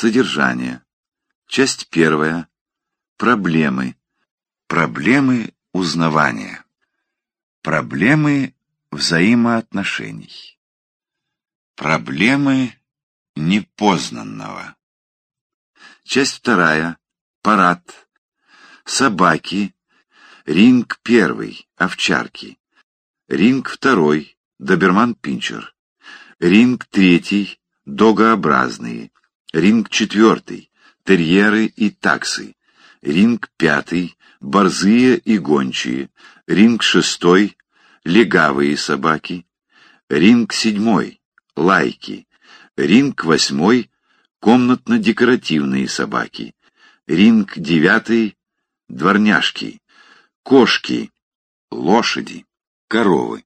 Содержание. Часть первая. Проблемы. Проблемы узнавания. Проблемы взаимоотношений. Проблемы непознанного. Часть вторая. Парад. Собаки. Ринг первый. Овчарки. Ринг второй. Доберман-пинчер. Ринг третий. Догообразные. Ринг четвертый. Терьеры и таксы. Ринг пятый. Борзые и гончие. Ринг шестой. Легавые собаки. Ринг седьмой. Лайки. Ринг восьмой. Комнатно-декоративные собаки. Ринг девятый. Дворняжки. Кошки. Лошади. Коровы.